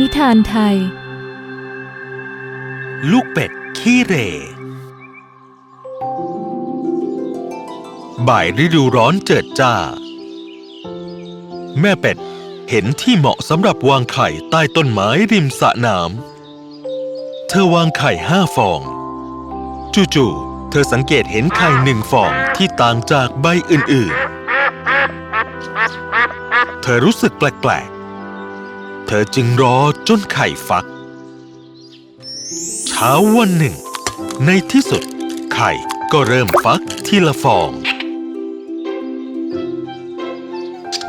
นิทานไทย ลูกเป็ด ขี้เหร่บ่ายฤดูร้อนเจิดจ้า แม่เป็ดเห็นที่เหมาะสำหรับวางไข่ใต้ต้นไม้ริมสระน้ำเธอวางไข่ห้าฟอง จู่ๆเธอสังเกตเห็นไข่หนึ่งฟองที่ต่างจากใบอื่นๆ เธอรู้สึกแปลกๆ ธอจึงรอจนไข่ฟัก เช้าวันหนึ่ง ในที่สุด ไข่ก็เริ่มฟักทีละฟอง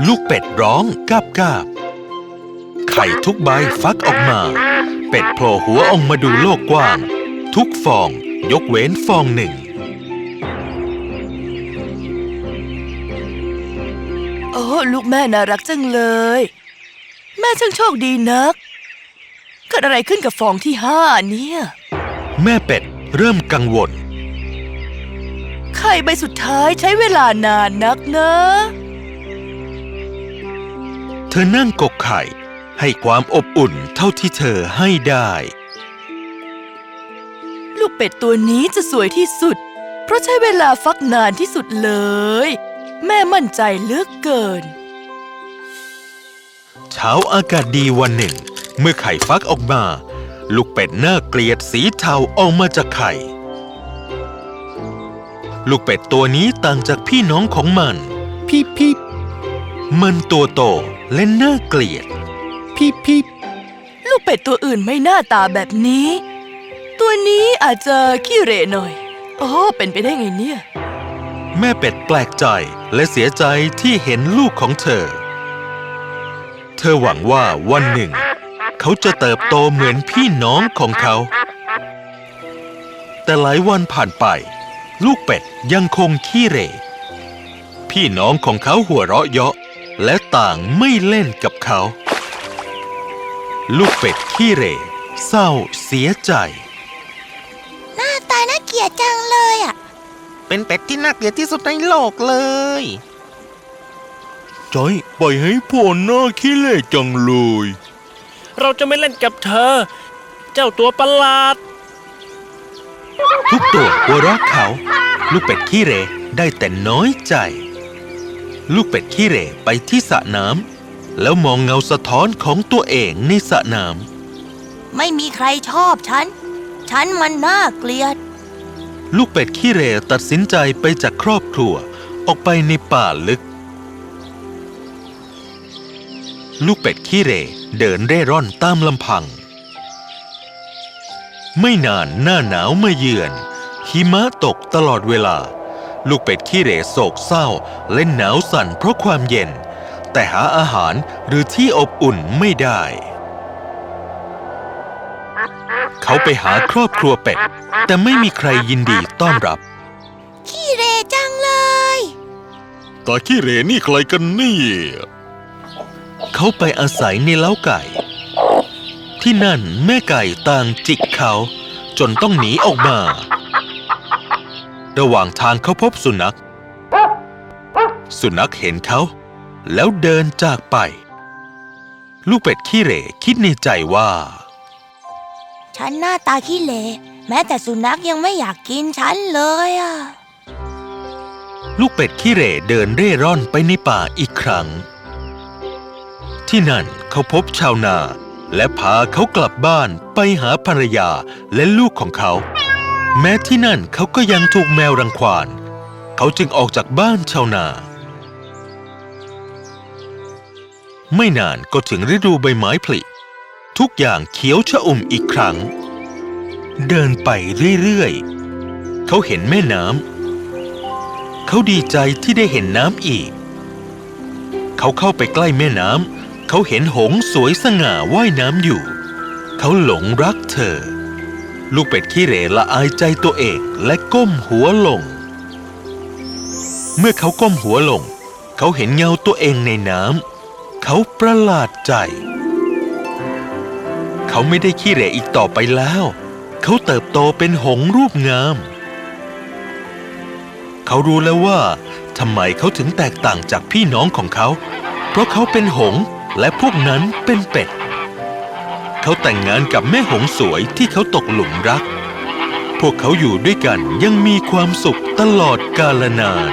ลูกเป็ดร้องกาบกาบไข่ทุกใบฟักออกมา เป็ดโผล่หัวออกมาดูโลกกว้าง ทุกฟองยกเว้นฟองหนึ่ง โอ้ ลูกแม่น่ารักจังเลย แม่ช่างโชคดีนัก เกิดอะไรขึ้นกับฟองที่ห้าเนี่ย แม่เป็ดเริ่มกังวล ไข่ใบสุดท้ายใช้เวลานานนักนะ เธอนั่งกกไข่ ให้ความอบอุ่นเท่าที่เธอให้ได้ ลูกเป็ดตัวนี้จะสวยที่สุด เพราะใช้เวลาฟักนานที่สุดเลย แม่มั่นใจเหลือกเกิน เช้าอากาศดีวันหนึ่ง เมื่อไข่ฟักออกมา ลูกเป็ดน่าเกลียดสีเทาออกมาจากไข่ ลูกเป็ดตัวนี้ต่างจากพี่น้องของมัน พี่พี่มันตัวโตและน่าเกลียด พี่พี่ลูกเป็ดตัวอื่นไม่หน้าตาแบบนี้ ตัวนี้อาจจะขี้เหร่หน่อยโอ้เป็นไปได้ไงเนี่ย แม่เป็ดแปลกใจและเสียใจที่เห็นลูกของเธอเธอหวังว่าวันหนึ่ง เขาจะเติบโตเหมือนพี่น้องของเขา แต่หลายวันผ่านไป ลูกเป็ดยังคงขี้เหร่ พี่น้องของเขาหัวเราะเยาะ และต่างไม่เล่นกับเขา ลูกเป็ดขี้เหร่เศร้าเสียใจ หน้าตาน่าเกลียดจังเลยอะ เป็นเป็ดที่น่าเกลียดที่สุดในโลกเลย จอยปล่อยให้พ่อหน้าขี้เหร่จังเลย เราจะไม่เล่นกับเธอ เจ้าตัวประหลาด ทุกตัวหัวเราะเขา ลูกเป็ดขี้เหร่ได้แต่น้อยใจ ลูกเป็ดขี้เหร่ไปที่สระน้ำแล้วมองเงาสะท้อนของตัวเองในสระน้ไม่มีใครชอบฉัน ฉันมันน่าเกลียดำลูกเป็ดขี้เหร่ตัดสินใจไปจากครอบครัวออกไปในป่าลึก ลูกเป็ดขี้เหร่เดินเร่ร่อนตามลำพัง ไม่นานหน้าหนาวมาเยือน หิมะตกตลอดเวลา ลูกเป็ดขี้เหร่โศกเศร้าและหนาวสั่นเพราะความเย็น แต่หาอาหารหรือที่อบอุ่นไม่ได้ เขาไปหาครอบครัวเป็ด แต่ไม่มีใครยินดีต้อนรับ ขี้เหรจังเลย ตาขี้เหร่นี่ใครกันนี่ เขาไปอาศัยในเล้าไก่ ที่นั่นแม่ไก่ต่างจิกเขาจนต้องหนีออกมา ระหว่างทางเขาพบสุนัข สุนัขเห็นเขา แล้วเดินจากไป ลูกเป็ดขี้เหร่คิดในใจว่า ฉันหน้าตาขี้เหร่แม้แต่สุนัขยังไม่อยากกินฉันเลยอะลูกเป็ดขี้เหร่เดินเร่ร่อนไปในป่าอีกครั้ง ที่นั่นเขาพบชาวนา และพาเขากลับบ้านไปหาภรรยาและลูกของเขา แม้ที่นั่นเขาก็ยังถูกแมวรังควาน เขาจึงออกจากบ้านชาวนา ไม่นานก็ถึงฤดูใบไม้ผลิทุกอย่างเขียวชะอุ่มอีกครั้ง เดินไปเรื่อยๆ เขาเห็นแม่น้ำ เขาดีใจที่ได้เห็นน้ำอีก เขาเข้าไปใกล้แม่น้ำ เขาเห็นหงส์สวยสง่าว่ายน้ำอยู่ เขาหลงรักเธอ ลูกเป็ดขี้เหร่ละอายใจตัวเองและก้มหัวลง เมื่อเขาก้มหัวลง เขาเห็นเงาตัวเองในน้ำเขาประหลาดใจ เขาไม่ได้ขี้เหร่อีกต่อไปแล้ว เขาเติบโตเป็นหงรูปงาม เขารู้แล้วว่าทำไมเขาถึงแตกต่างจากพี่น้องของเขา เพราะเขาเป็นหง และพวกนั้นเป็นเป็ด เขาแต่งงานกับแม่หงสวยที่เขาตกหลุมรัก พวกเขาอยู่ด้วยกันยังมีความสุขตลอดกาลนาน